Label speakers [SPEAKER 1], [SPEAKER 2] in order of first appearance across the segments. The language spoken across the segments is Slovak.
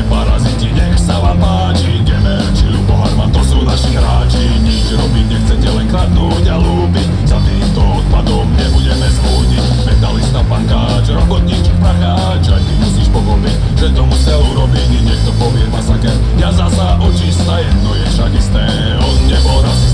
[SPEAKER 1] ste paraziti, nech sa vám páči. Neverči, ľubo, harma, to sú naši hráči. Nič robiť nechcete, len kradnúť a lúbiť Za týmto odpadom nebudeme schúdiť. Metalista, pankáč, robotníčik, pracháč. Aj ty musíš pochopiť, že to musel urobiť. Niekto povie masaker, ja zasa očista Jedno je však isté, on nebol rasista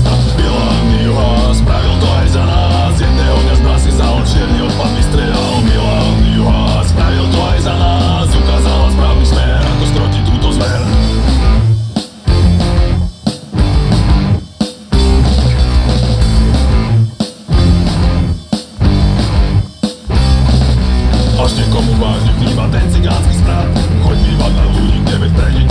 [SPEAKER 1] Komu vážne, vníma ten cigánsky správ Choď bývať na ľudí, kde veď prejdeť